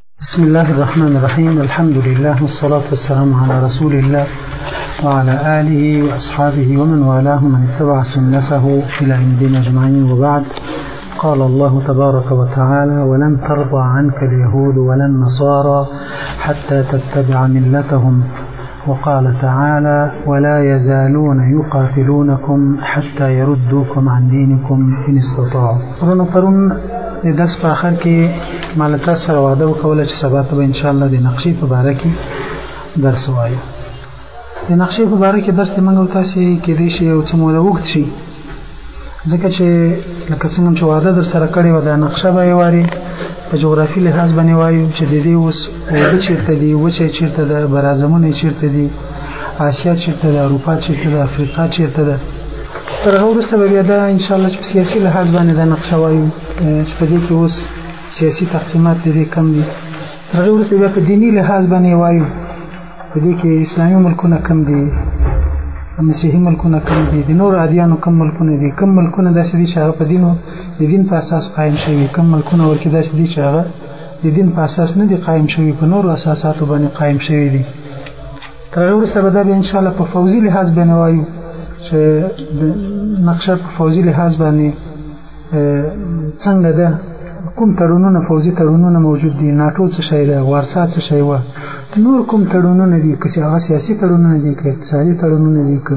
بسم الله الرحمن الرحيم الحمد لله والصلاة والسلام على رسول الله وعلى آله وأصحابه ومن والاه من اتبع سنته إلى عندنا أجمعين وبعد قال الله تبارك وتعالى ولن ترضى عنك اليهود ولا النصارى حتى تتبع ملتهم وقال تعالى ولا يزالون يقاتلونكم حتى يردوكم عن دينكم إن استطاعوا ورنو پرون د درس په آخر کې مال تاسو سره وعده وکوله چې سبا ته به ان شاء الله د نقشې په باره کې درس وایو د نقشې په باره کې درس موږ تاسو کې دې شي او څه موده وخت شي ځکه چې لکه څنګه چې واده در سره کړی و دا نقشه به یې واري په جغرافي لحاظ باندې وایو چې د دې اوس اوبه چیرته دي وچه چیرته ده برازمونه چیرته دي آسیا چیرته ده اروپا چیرته ده افریقا چیرته ده تر هغه وروسته به بیا دا ان شاء الله چې سیاسي لحاظ باندې دا نقشه وایو چې په دې کې اوس سیاسي تقسیمات دې کم دي تر هغه وروسته بیا په دیني لحاظ باندې وایو په دې کې اسلامي ملکونه کم دي مسیحي ملکونه کم دي د نور ادیانو کم ملکونه دي کم ملکونه داسې دي چې هغه په دینو د دین په اساس قایم شوي کم ملکونه ورکې داسې دي چې هغه د دین په اساس نه دي قایم شوي په نورو اساساتو باندې قایم شوي دي تر هغه وروسته به دا بیا انشاءالله په فوځي لحاظ باندې وایو چې د نقشه په فوځي لحاظ باندې څنګه ده کوم تړونونه فوزي تړونونه موجود دي ناتو څه شي ده وارسا څه شي و نور کوم تړونونه دي که چې هغه سیاسي تړونونه دي که اقتصادي تړونونه دي که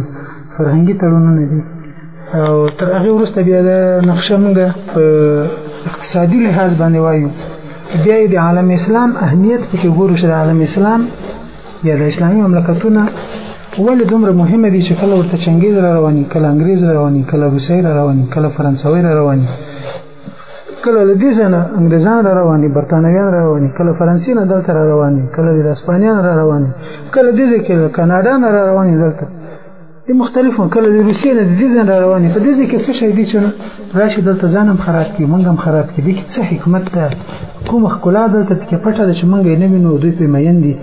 فرهنګي تړونونه دي او تر هغه وروسته بیا د نقشه موږ په اقتصادي لحاظ باندې وایو بیا د عالم اسلام اهمیت کې ګورو چې د عالم اسلام یا د اسلامي مملکتونه ولې دومره مهمه دي چې کله ورته چنګیز را رواني کله انګریز را رواني کله روسي را رواني کله فرانسوي را رواني کله له دې ځنه انګریزان را رواني برتانویان را رواني کله فرانسې نه دلته را رواني کله د اسپانیان را رواني کله دې ځکه کاناډا نه را رواني دلته دي مختلف هم کله د روسیې نه د دې ځان را روانې په دې ځای کې څه شی دي چې راشي دلته ځان هم خراب کړي موږ هم خراب کړي دي کې څه حکمت ده کومه ښکلا دلته پکې پټه ده چې موږ یې نه وینو دوی پرې میین دي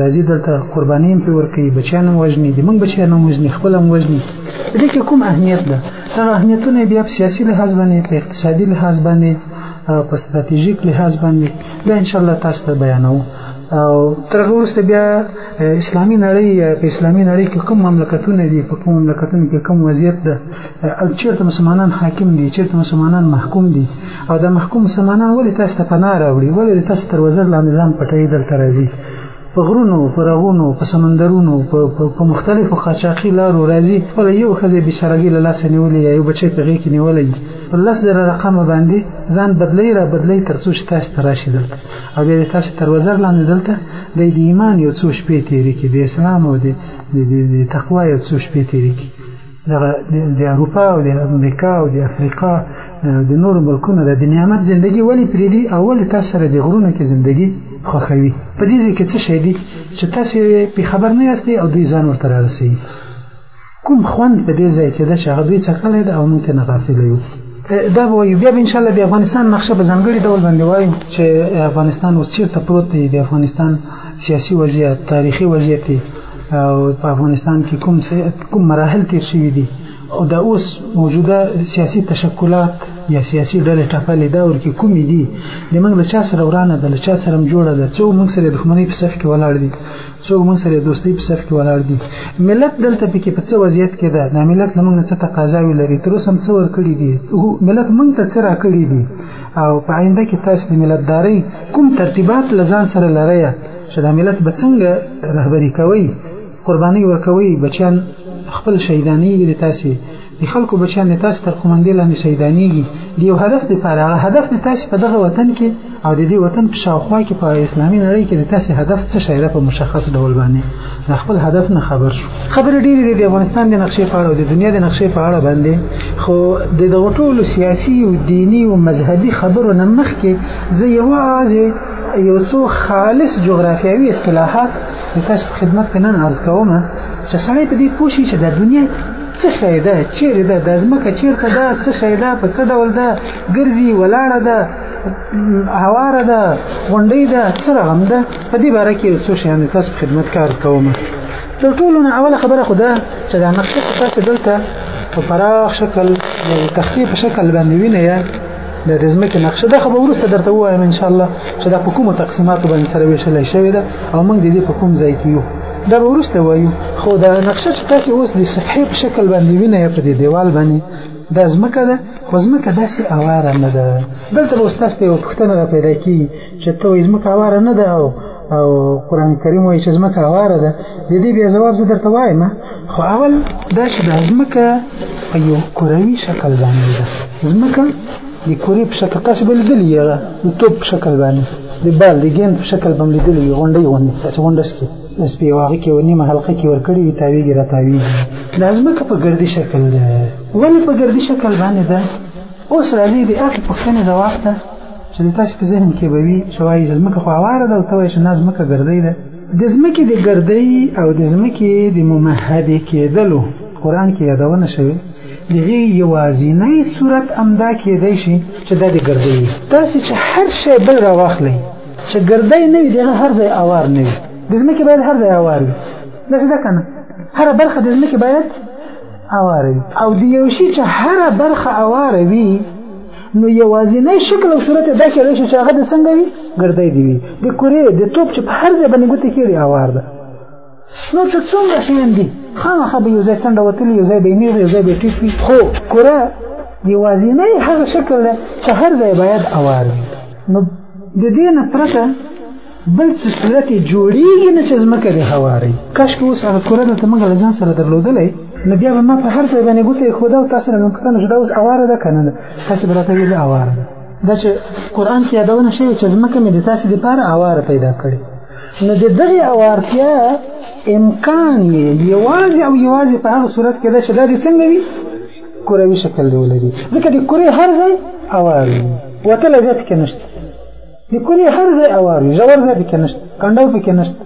راځي دلته قرباني هم پرې ورکوي بچیان هم وژني د موږ بچیان هم وژني خپل هم وژني په دې کې کوم اهمیت ده دغه اهمیتونه بیا په سیاسي لحاظ باندې په اقتصادي لحاظ باندې او په ستراتیژیک لحاظ باندې دا ان شاء الله تاسو ته بیانوم او تر هغه وروسته بیا اسلامي نړۍ په اسلامي نړۍ کې کوم مملکتونه دي په کوم مملکتونو کې کوم وضعیت ده او چیرته مسلمانان حاکم دي چیرته مسلمانان محکوم دي او د محکوم مسلمانان ولې تاسو ته پناه راوړي ولې تاسو تر وزر لاندې ځان پټوي دلته راځي په غرونو په رغونو په سمندرونو په مختلفو قاچاقي لارو راځي خپل یو خزه به شرګي له لاسه نیولې یو بچی په غیږ کې نیولې په لس زره رقم باندې ځان بدلی را بدلی ترڅو چې تاسو راشي دلته او بیا د تاسو تر وزر لاندې دلته د ایمان یو څو شپې تیرې کې د اسلام او د تقوا یو څو شپې تیرې کې دغه د اروپا او د امریکا او د افریقا د نور ملکونو د نعمت ژوندۍ ولې پرې دي او ولې تاسو سره د غرونو کې ژوندۍ خوخوي په دې کې څه شي دي چې تاسو په خبر نه یاست او دوی ځان ورته رارسي کوم خوند په دې ځای کې ده چې هغه دوی څکلی ده او موږ ترې نه غافل یو دا به وایو بیا به انشاءالله د افغانستان نقشه په ځانګړي ډول باندې وایو چې افغانستان اوس چېرته پروت دی د افغانستان سیاسي وضعیت تاریخي وضعیت او په افغانستان کې کوم کوم مراحل تیر شوي دي او دا اوس موجوده سیاسي تشکلات یا سیاسي ډلې ټاپلې دا ورکې کومې دي د موږ له چا سره ورانه ده له چا سره هم جوړه ده څو موږ سره دښمنۍ په صف کې ولاړ دي څو موږ سره دوستي په صف کې ولاړ دي ملت دلته پکې په څه وضعیت کې ده دا ملت له موږ نه څه تقاضاوې لري تر اوسه هم څه ورکړي دي ملت موږ ته څه راکړي دي او په آینده کې تاسو د ملتدارۍ کوم ترتیبات له ځان سره لرئ چې دا ملت به څنګه رهبري کوئ قرباني ورکوي بچیان خپل شهیدانې دي تاسو د خلکو بچیان د تاسو تر قومندې لاندې شهیدانېږي د یو هدف دپاره هغه هدف د تاسو په دغه وطن کې او د دې وطن په شاوخوا کې په اسلامي نړۍ کې د تاسو هدف څه شی ده په مشخص ډول باندې د خپل هدف نه خبر شو خبرې ډېرې دي د افغانستان د نقشې په اړه او د دنیا د نقشې په اړه باندې خو د دغو ټولو سیاسي او دیني او مذهبي خبرو نه مخکې زه یوازې یو څو خالص جغرافیاوي اصطلاحات د تاسو په خدمت کې نن عرض کوم چې سړی په دې پوه شي چې د دنیا څه شی ده چیرې ده د ځمکه چیرته ده څه شی ده په څه ډول ده ګرځي ولاړه ده هواره ده غونډۍ ده څه رقم ده په دې باره کې څو شیانو تاسو خدمت کار کوم تر ټولو نه اوله خبره خو ده چې دا نقشه تاسو دلته په پراخ شکل د تخفیف شکل باندې وینئ د رزمکه نقشه د خبر ورسته درته وایم ان شاء الله چې دا په کومو تقسیماتو باندې سره ویشل شوی ده او موږ د دې په کوم ځای کې یو دا ورسته وایو خو دا نقشه چې تاسو اوس د صحیح په شکل باندې وینئ په دې دیوال باندې دا زمکه ده خو زمکه داسې اواره نه ده دلته به استاد ته یو پوښتنه را پیدا کیږي چې ته وایي زمکه اواره نه ده او او قران کریم وایي چې زمکه اواره ده د دې بیا جواب زه درته وایم خو اول دا چې د زمکه په یو کروي شکل باندې ده زمکه د کوري په شکل تاسو بل دلی یغه د توپ په شکل باندې د بال د ګین په شکل باندې دلی غونډي غونډي تاسو غونډس کې اس په واغ کې ونیمه حلقه کې ورکړي وي تاویږي را تاویږي د زمکه په ګردي شکل ده ولې په ګردي شکل باندې ده اوس راځي د اخر پوښتنې ځواب ته چې د تاسو په ذهن کې به وي چې وایي ځمکه خو هواره ده او ته وایي چې نه ځمکه ګردۍ ده د ځمکې د ګردۍ او د ځمکې د ممهدې کېدلو قرآن کې یادونه شوې دغه یوازینی صورت امدا کېدای شي چې دا د ګردۍ تاسو چې هر شی بل راواخلئ چې ګردۍ نه وي دغه هر ځای اوار نه وي د ځمکې باید هر ځای اوار وي داسې ده که نه هره برخه د ځمکې باید اواره وي او د یو شي چې هره برخه اواره وي نو یوازینی شکل او صورت دا کېدای شي چې هغه د څنګه وي ګردی دی وي د کورې د توپ چې په هر ځای باندې ګوتې کېږي اوار ده نو څه څومره شیان دي خامخا به یو ځای څنډه وتلي یو ځای به یې نیغ یو ځای به یې ټیټ وي خو کره یوازینی هغه شکل دی چې هر ځای باید اوار وي نو د دې نه پرته بل څه صورت جوړیږي نه چې ځمکه دې هواري کاش که اوس هغه کره د تمګ له ځان سره درلودلې نو بیا به ما په هر ځای باندې ګوتې خودا او تاسو نه ممکن چې دا اوس اواره ده کنه ده تاسو براته ویل اواره ده دا چې قران کې یادونه شوی چې ځمکه مې د تاسو لپاره اواره پیدا کړې نو د دغه اوارتیا امکان یې یوازې او یوازې په هغه صورت کې ده چې دا د څنګه وي کروي شکل دی ولري ځکه د کورې هر ځای اواره وتل ځات کې نشته د کلی هر ځای اوار وي ژور ځای پکې نشته کنډو پکې نشته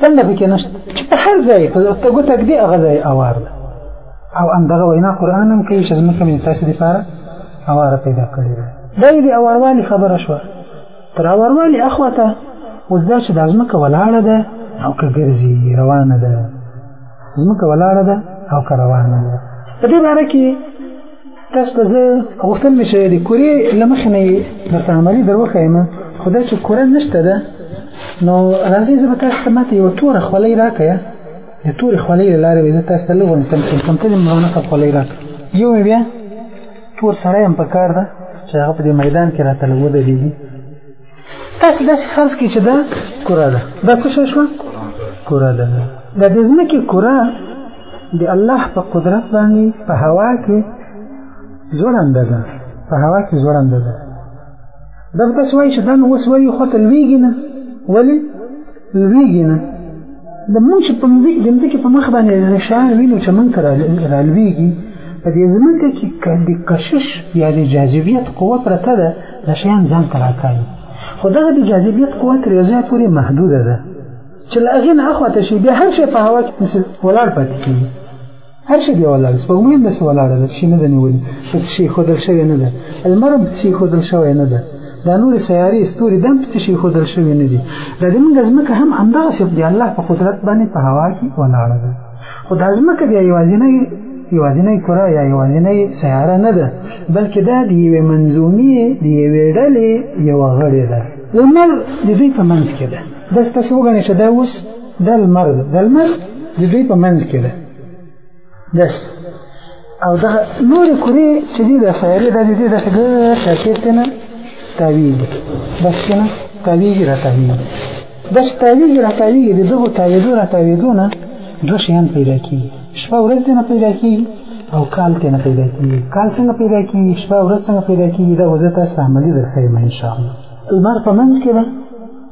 څنګه پکې نشته چې په هر ځای په تګو تګ دی هغه ځای اوار ده او همدغه وینا قرآن هم کوي چې ځمکه مې تاسو دپاره اواره پیدا کړې ده دا یې د اوروالي خبره شوه تر اوروالي اخوا ته اوس دا چې دا ځمکه ولاړه ده او که ګرځي روانه ده ځمکه ولاړه ده او که روانه ده په دې باره کې تاسو ته زه غوښتل مې چې د کورې له مخې نه یې درته عملي در وښیم خو دا چې کوره نشته ده نو راځئ زه به تاسو ته ماته یوه توره خولۍ راکړه د تورې خولۍ له لارې به زه تاسو ته لږ تمثیل کوم ته دې مولانا صاحب خولۍ راکړه یو مې بیا تور سړی هم پکار ده چې هغه په دې میدان کې راته لږ ودرېږي تاسو داسې فرض کړئ چې دا کره ده دا څه شی شوه کره ده دا د ځمکې کره د الله په قدرت باندې په هوا کې ځوړنده ده په هوا کې ځوړنده ده دا به تاسو وایئ چې دا نو اوس ولې خواته لویږي نه ولې لویږي نه د مونږ چې په مځکه د مځکه په مخ باندې هغه شیان وینو چې مونږ ته رالویږي په دې ځمکه کې د کشش یا د جاذبیت قوه پرته ده د شیان ځان ته راکاږي خو دغه د جاذبیت قوه تر یو ځای پورې محدوده ده چې له هغې نه اخواته شي بیا هر شی په هوا کې ولاړ پاتې کېږي هر شي دی ولاړ سپوږمۍ هم داسې ولاړه ده چې نه ده نیولې په څه شي ښودل شوې نه ده لمر هم په څه شي ښودل شوی نه ده دا نور سیارې ستوري دم څه شي خودل شوی نه دي دا د موږ ځمکه هم همدغه سپ دی الله په قدرت باندې په هوا کې ولاړه ده خو دا ځمکه بیا یوازینی یوازینی کره یا یوازینی سیاره نه ده بلکې دا د یوې منظومې د یوې ډلې یوه غړې ده لمر د دوی په منځ کې ده دا ستاسو وګڼئ چې دا اوس دا لمر ده دا لمر د دوی په منځ کې ده داس او دا نور کورې چې دي د سیارې د دې د څه شرکت نه تاویږي بس کنه تاویږي را تاویږي بس تاویږي را تاویږي د دغو تاویدو را تاویدو نه دوه شیان پیدا کیږي شپه ورځ نه پیدا کیږي او کال ته نه پیدا کیږي کال څنګه پیدا کیږي شپه ورځ څنګه پیدا کیږي دا وزه تاسو عملی درخیم ان شاء الله المر په منځ کې ده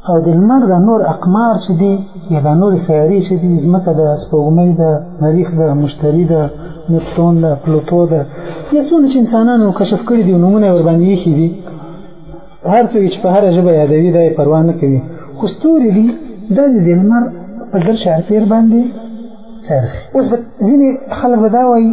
او د لمر د نور اقمار چې دي یا د نور سیارې چې دي ځمکه ده سپوږمۍ ده مریخ ده مشتري ده نپتون ده پلوتو ده یا څومره چې انسانانو کشف کړي دي نومونه یې ورباندې ایښي دي هر څوک چې په هره ژبه یادوي دا یې پروا نه کوي خو ستوري دي دا د لمر په ګرد چارپیر باندې څرخي اوس به ځینې خلک به دا وایي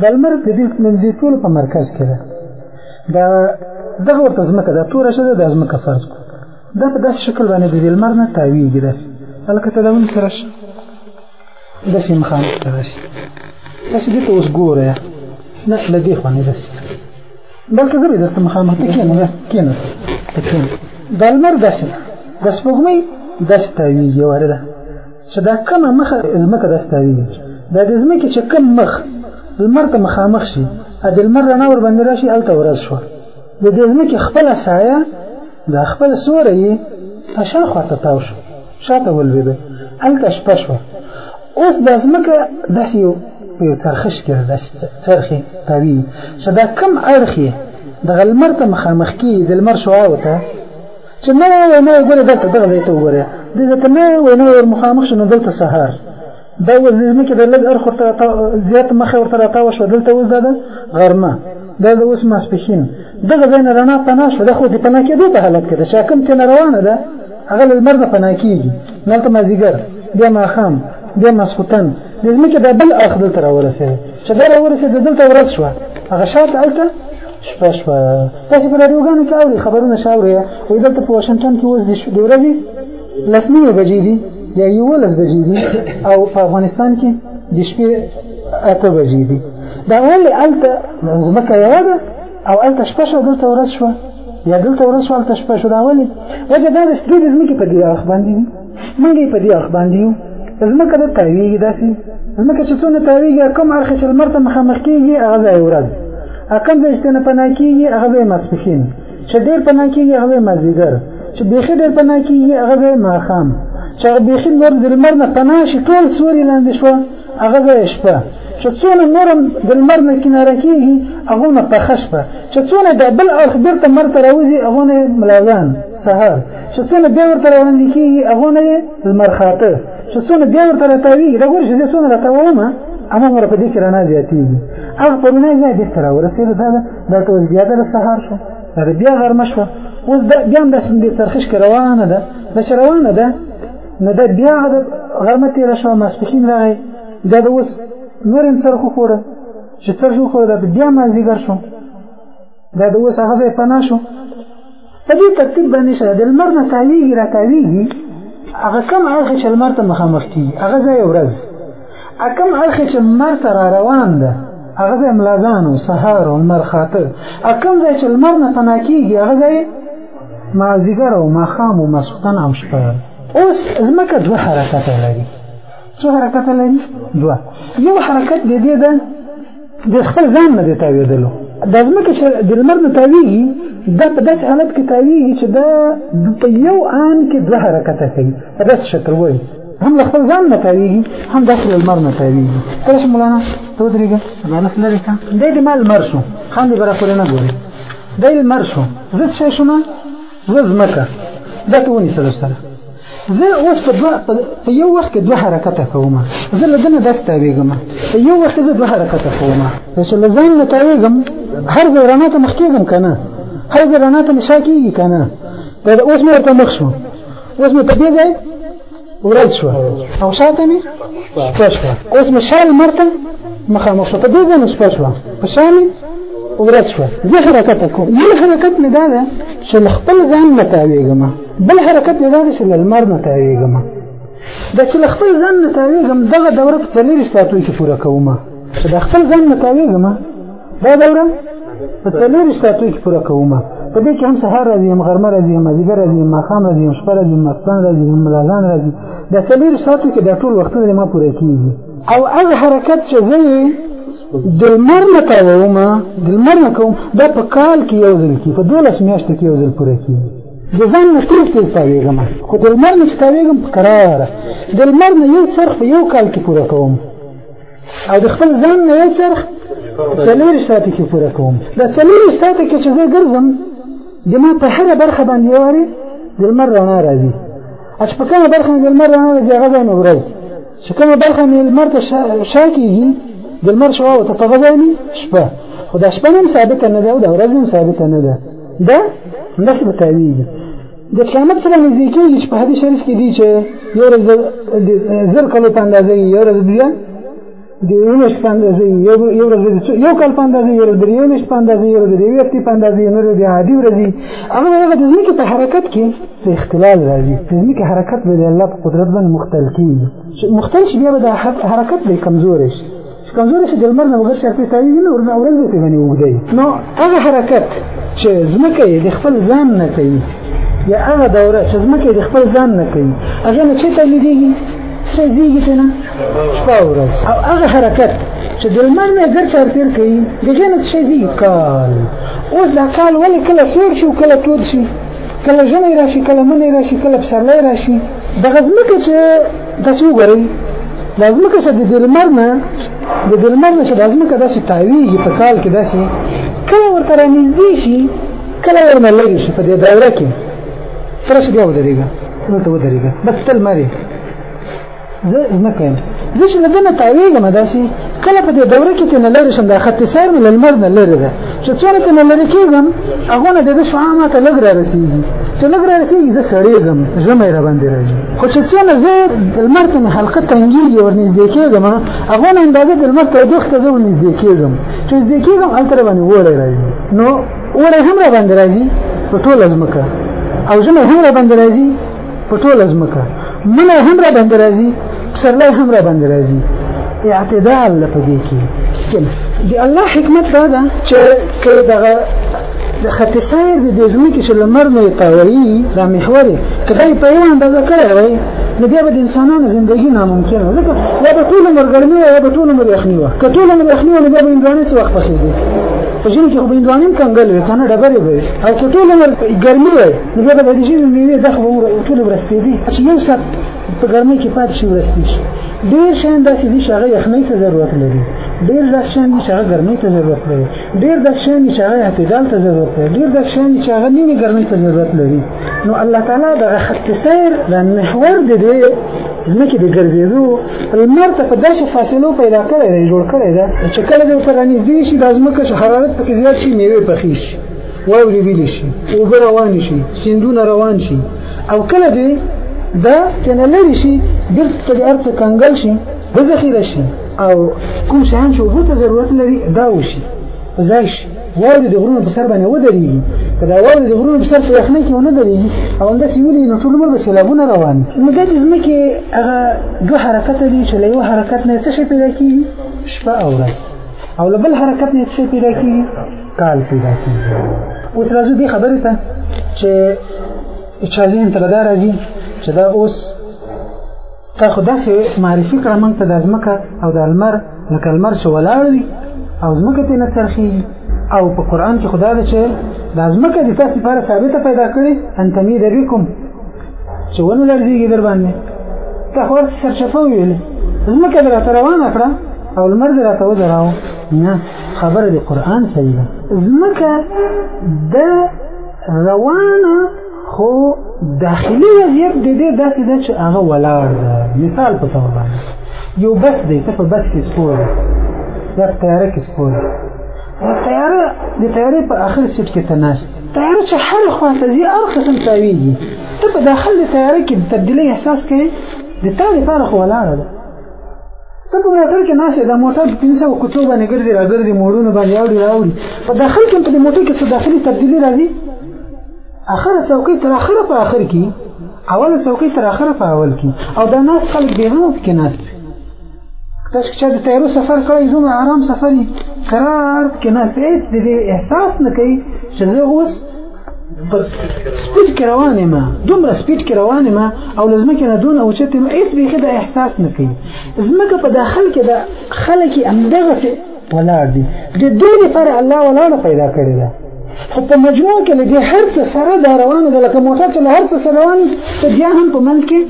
د لمر د دې د دې ټول په مرکز کې ده دا دغه ورته ځمکه ده توره شده د ځمکه فرض کو دا په داسې شکل باندې د لمر نه تاویږي داسې هلکه ته دا ونې سره شي داسې مخامخ ته راشي داسې دې ته اوس ګوره نه له دې خوا نه داسې بلکې زه به درته مخامخ ته کېنه ده کېنه ته کېنه د لمر داسې د سپوږمۍ داسې تاویږي وارده چې دا کومه مخه ځمکه د ستاوي دا د ځمکې چې کوم مخ لمر ته مخامخ شي ا د لمر رڼا ور باندې راشي الته ورځ شو د دې ځمکې خپل سایه د خپل سورې اشان خواته تاو شو شاته ولویده الته شپه شو اوس د ځمکه داسې یو یو څرخش کړي داسې څرخي تاوي چې دا کم اړخي د غلمر ته مخامخ کی د لمر شعاع ته چې نه وای نه ګوره دلته دغه ځای ته وګوره دې ځای ته نه وای نه ور مخامخ شنو دلته سهار دا اوس د ځمکې د لږ اړخ ورته زیات مخه ورته راتاوه شوه دلته اوس دا ده غرمه دا د اوس ماسپښین دغه ځای نه رڼا پناه شوه دا خو د پناه کېدو په حالت کې ده چې کوم چې نه روانه ده هغه له لمر نه پناه کېږي دلته مازدیګر بیا ماښام بیا ماسخوتن د ځمکې دا بل اړخ دلته راورسېده چې دا راورسېده دلته ورځ شوه هغه شاته هلته شپه شپه تاسو په راډیوګانو کې اوري خبرونه شاوري وي دلته په واشنگټن کې اوس د شپې ورځې لسنیمه بجې دي یا یولس بجې دي او په افغانستان کې د شپې اته بجې دي دا ولې هلته ځمکه یوه ده او هلته شپه شوه دلته ورځ شوه یا دلته ورځ شوه هلته شپه شوه دا ولې وجه دا ده چې دوی د ځمکې په ګیاخ باندې دي موږ په دې اړه باندې یو زمکه د تاویږي داسې زمکه چې څونه تاویږي کوم اړخ چې لمر ته مخامخ کیږي هغه ځای ورځ کوم ځای چې نه پناه کیږي هغه ځای ماسپښین چې ډېر پناه کیږي هغه ځای مازدیګر چې بیخي ډېر پناه کیږي هغه ځای ماښام چې هغه بیخي نور د لمر نه پناه شي ټول سوري لاندې شو هغه ځای شپه چې څونه نور د لمر نه کناره کیږي هغه نه پخښ په چې څونه د بل اخبر ته مرته راوځي هغه نه ملاغان سهار چې څونه بیا ورته وړاندې کېږي هغه نه یې لمر خاته چې څونه بیا ورته راتاوېږي دا ګوره چې زه څونه راتاووم هغه مره په دې کې رڼا زیاتېږي هغه په رڼا بیا دې ته راورسېده دا ده دا ته اوس بیا د سهار شو دا بیا غرمه شوه اوس دا بیا هم داسې د څرخش کې روانه ده دا چې روانه ده نو دا بیا د غرمه تېره شوه ماسپښین راغی دا د اوس نور هم څرخ وخوړه چې څرخ وخوړه دا بیا مازدیګر شو دا د اوس هغه ځای پناه شو په دې ترتیب باندې سره د لمر نه تاویږي را تاویږي هغه کم اړخ چې لمر ته مخامخ کیږي هغه ځای ورځ کم اړخ چې لمر ته را روان ده هغه ځای ملازان او سهار او لمر خاطر کم ځای چې لمر نه پناه کیږي هغه ځای مازیګر او ماښام او ماسخوتن او شپه اوس ځمکه دوه حرکته لري څو حرکته لري دوه یو حرکت د دې ده د خپل ځان نه دی تاوېدلو د ځمکې چې د لمر نه تاوېږي دا په داسې حالت کې تاوېږي چې دا په یو آن کې دوه حرکته کوي په داسې شکل وایي هم له خپل ځان نه تاوېږي هم داسې له لمر نه تاوېږي کله چې مولانا ته ودرېږه عدالت لرې کړه دی د ما لمر شو خان دې به راپورې نه ګوري دی لمر شو زه څه شوم زه ځمکه دا ته ونیسه درسره زه اوس په دوه په یو وخت کې دوه حرکت کوم زه له دنه داس تاویږم په یو وخت زه دوه حرکت کوم چې له ځان له تاویږم هر ځای رڼا ته مخ کېږم کنه هر ځای رڼا ته مشا کېږي کنه دا اوس مې ورته مخ شو اوس مې په دې ځای ورځ شو او شاته مې شپه شوه اوس مې شال مرته مخامخ شو په دې ځای مې شپه شوه په شا مې ورځ شوه دې حرکت کوم یو حرکت مې دا ده چې له خپل ځان نه تاویږم بل حرکت یې دا دی چې له لمر نه تاوېږم دا چې له خپل ځان نه تاوېږم دغه دوره په څلېرویشت ساعتو کې پوره کوم د خپل ځان نه تاوېږم دا دوره په څلېرویشت ساعتو کې پوره کوم په دې کې هم سهار راځي هم غرمه راځي هم مازدیګر راځي هم ماښام راځي هم شپه راځي هم ماستان راځي هم ملاځان راځي دا څلېرویشت ساعتو کې دا ټول وختونه زما پوره کېږي او هغه حرکت چې زه یې د لمر نه کوم د لمر نه کوم دا په کال کې یو ځل کېږي په دولس میاشتو کې یو ځل پوره کېږي د ځان نه تېز تېز تاوېږم خو د لمر نه چې تاوېږم په کراره د لمر نه یو څرخ په یو کال کې پوره کوم او د خپل ځان نه یو څرخ څلور ساعته کې پوره کوم دا څلور ساعته کې چې زه ګرځم د ما په هره برخه باندې واره د لمر رڼا راځي چې په کومه برخه د لمر رڼا راځي هغه ځای مې ورځ چې کومه برخه مې لمر ته شا کېږي د لمر شوا ته په هغه ځای مې شپه خو دا شپه هم ثابته نه ده او دا ورځ هم ثابته نه ده دا داسې به تاویږي د قیامت سره نږدې کېږي چې په حدیث شریف کې دي چې یو ورځ به زر کلو په اندازه وي یو ورځ بیا د یو میاشت په اندازه وي یو یو ورځ به یو کال په اندازه یو ورځ به یو میاشت په اندازه یو ورځ به یو هفتې په اندازه یو ورځ به عادي ورځ وي هغه هغه د ځمکې په حرکت کې څه اختلال راځي د ځمکې حرکت به د الله په قدرت باندې مختل کېږي مختل شي بیا به د حرکت به کمزوری شي چې کمزورې شي د لمر نه بغیر شرطي تاوي وي نو ورنه ورځ به پرې باندې اوږدوي نو هغه حرکت چې ځمکه یې د خپل ځان نه کوي یا هغه دوره چې ځمکه یې د خپل ځان نه کوي هغه نه چې تولیدېږي څه زیږي ته نه شپه ورځ او هغه حرکت چې د لمر نه ګر چارپیر کوي د جنت شي زیږي کال اوس دا کال ولې کله سور شي او کله تود شي کله ژمی راشي کله منی راشي کله پسرلی راشي دغه ځمکه چې تاسو وګورئ د ځمکه چې د دلمر نه د دلمر نه چې د ځمکه داسې تاویږي په کال کې داسې کله ورته رانږدې شي کله ورنه لرې شي په دې دوره کې فرش بیا ودرېږه دلته ودرېږه بس تل مرې زه ځمکه یم زه چې له ده نه تاویږم داسې کله په دې دوره کې چې نه لرې شم دا خط سیر مې له لمر نه لرې ده چې څونه ته نه لري کېږم هغه نه د شعا ما ته لګ را رسیږي چې لګ را رسیږي زه سړېږم ژمی را باندې راځي خو چې څونه زه د لمر ته مې حلقه تنګېږي ورنږدې کېږم هغه نه اندازه د لمر تودوخې ته زه ورنږدې کېږم چې نږدې کېږم هلته را باندې اوړی راځي نو اوړی هم را باندې راځي په ټوله ځمکه او ژمی هم را باندې راځي په ټول ځمکه منه هم را باندې راځي پسرلی هم را باندې راځي اعتدال له پدې کې کنه د الله حکمت دا ده چې که دغه د خطي سیر د دې ځمکې چې لمر نه تاوي دا محور که دا په یو اندازه کړی وای نو بیا به د انسانانو زندگی ناممکنه وه ځکه یا به ټول عمر ګرمي وه یا به ټول عمر یخني وه که ټول عمر یخني وه نو بیا به هندوانې څه وخت پخېږي په ژمي کې خو به هندوانې هم کنګل وي که نه ډبرې به وي او که ټول عمر ګرمي وای نو بیا به د ژمي میوې دغه به ور- ټولې ورستېدې چې یو ساعت په ګرمۍ کې پاتې شي ورستې شي ډېر شیان داسې دي چې هغه یخنۍ ته ضرورت لري ډېر داسې شیان دي چې هغه ګرمۍ ته ضرورت لري ډېر داسې شیان دي چې هغه اعتدال ته ضرورت لري ډېر داسې شیان دي چې هغه نیمې ګرمۍ ته ضرورت لري نو الله تعالی دغه خط سیر د محور د دې ځمکې د ګرځېدو لمر ته په داسې فاصلو پیدا کړی دی جوړ کړی ده چې کله دې ورته رانږدې شي دا ځمکه چې حرارت پکې زیات شي میوې پخې شي واوري ویل شي او روان شي سندونه روان شي او کله دې دا کنه لري شي بیرته د ارڅ کنګل شي د ذخیره شي او کوم شان چې وبو ته ضرورت لري دا وشي ځای شي واوري د غرونو په سر باندې ودرېږي که دا واوري د غرونو په سر په یخنۍ کې ونه درېږي او همداسې ولي نو ټول عمر به سېلابونه روان نو دا د ځمکې هغه دوه حرکته دي چې له یو حرکت نه څه شی پیدا کېږي شپه او ورځ او له بل حرکت نه څه پیدا کېږي کال پیدا کیږي اوس راځو دې خبرې ته چې چا ذهن ته دا راځي چې دا اوس تا خو داسې معرفي کړه موږ ته د ځمکه او د لمر لکه لمر چې ولاړ وي او ځمکه ترې نه څرخېږي او په قرآن کې خدا ده چې د ځمکه د تاسو لپاره ثابته پیدا کړې ان تمید بکم چې ونه لړزېږي در باندې ته خو سرچپه ویلې ځمکه دې راته روانه کړه او لمر دې راته ودراوه نه خبره د قران صحیح ده زمکه د روانه خو داخلي وضعیت د دې داسې ده چې هغه ولاړ ده مثال په تور باندې یو بس دی ته په بس کې سپور یا په تیاره کې سپور او تیاره د تیارې په اخر سیټ کې تناست تیاره چې هر خوا ته ځي هر قسم تاویږي ته په داخل د تیاره کې د تبدیلۍ احساس کوې د تا لپاره خو ولاړه ده ته په موټر کې ناشې دا موټر په پنځه او کوڅو باندې ګرځي را ګرځي موړونه باندې اوړي راوړي په داخل کې په دې موټر کې څه داخلي تبدیلی راځي اخره څوکۍ تر اخره په اخر کې اوله څوکۍ تر اخره په اول کې او دا ناس خلک بې غمه پکې ناست وي تاسو چې د تیرو سفر کړی دومره آرام سفر یې قرار پکې ناست هېڅ د دې احساس نه کوي چې زه اوس سپیډ کې روان یم دومره سپیډ کې روان یم او لازم کې نه دون او چې تم هیڅ به کې د احساس نه کوي زمکه په داخل کې د خلک امدغه سي ولاړ دي د دې لپاره الله ولاړ پیدا کړی دا خو په مجموع کې د هر څه سره دا روان ده لکه موټر چې هر څه سره روان ته بیا هم په منځ کې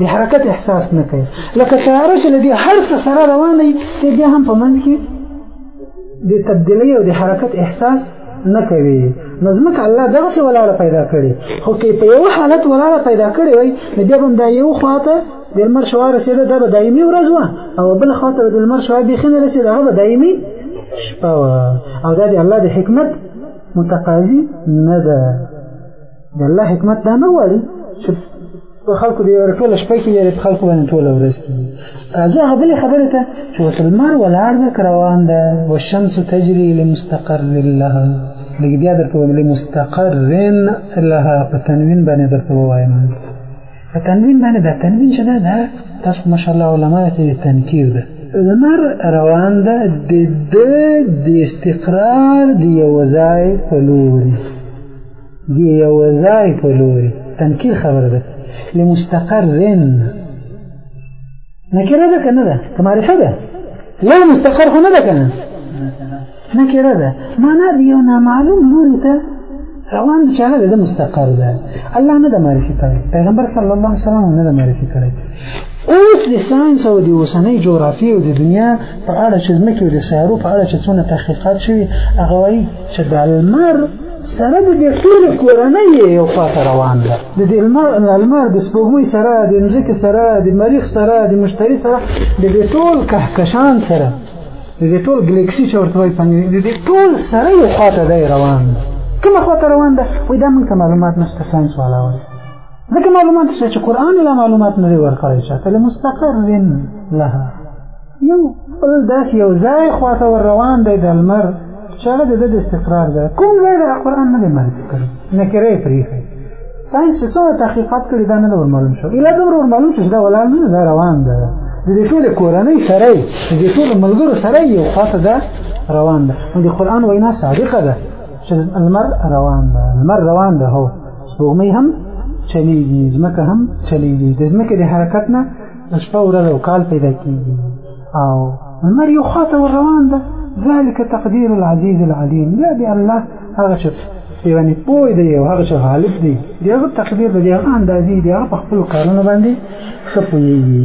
د حرکت احساس نه کوي لکه طیاره چې د هر څه سره روانه ته بیا هم په منځ کې د تبدیلی او د حرکت احساس نه کوي نو ځمکه الله دغسې ولاړه پیدا کړې خو که په یو حالت ولاړه پیدا کړې وای نو بیا به هم دا یو خواته د لمر شوا رسېده دا به دایمي ورځ وه او بله خواته به د لمر شوا بیخي نه رسېده هغه به دایمي شپه وه او دا د الله د حکمت متقاضي نه ده د الله حکمت دا نه غواړي چې په خلکو دی ور ټول شپه کې یې خلکو باندې ټول ورځ کې راځو هغه خبره ته چې وسلمان ولاړ ده روان ده والشمس تجري لمستقر لها لګي بیا درته وایم لمستقر لها په تنوین باندې درته وایم په تنوین باندې دا تنوین چې ده دا تاسو ماشاءالله علما چې تنکیر ده لمر روان ده د د استقرار دی وزای په لوري دی یو ځای په لوري تنکیر خبره ده لمستقر نکره ده کنه ده که معرفه ده لا مستقر خو نه ده کنه نکره ده معنا دی یو نامعلوم لوري ته روان چې هغه د مستقر ده الله نه د معرفي کړی پیغمبر صلی الله علیه وسلم نه د معرفي کړی اوس د ساينس او د اوسنۍ جغرافي او د دنیا په اړه چې زمکه او د سیارو په اړه چې څونه تحقیقات شوي هغه وایي چې د لمر سره د دې ټول کورنۍ یو خواته روان ده د دې المار المار د سپوږمۍ سره د مځکې سره د مریخ سره د مشتری سره د دې ټول کهکشان سره د دې ټول ګلیکسي چې ورته وایي پنځه د دې ټول سره یو خواته دی روان ده کومه خواته روان ده وای دا موږ ته معلومات نشته ساينس والا وایي ځکه معلومات شته چې قران لا معلومات نه ورکړی چې تل مستقر لها نو خپل داسې یو ځای خواته ور روان دی د لمر چې هغه د ده د استقرار ده کوم ځای د قرآن نه دی معرفي کړی نکره یې پرېښی ساینس چې څومره تحقیقات کړي دا نه ده ورمعلوم شو ایله دومره ورمعلوم شو چې دا ولاړ نه دا روان ده د دې ټولې کورنۍ سره یې د دې ټولو ملګرو سره یې یو خواته ده روان ده نو د قرآن وینا صادقه ده چې لمر روان ده لمر روان ده هو سپوږمۍ هم چلیږي ځمکه هم چلیږي د ځمکې د حرکت نه د شپه ورځ او کال پیدا کیږي او لمر یو خواته ور روان ده ذلك تقدير العزيز العليم دا دی الله هغه چې یعنی پوه دی او هغه چې غالب دی دغه تقدیر دی هغه اندازې دی هغه په خپل کارونو باندې ښه پوهېږي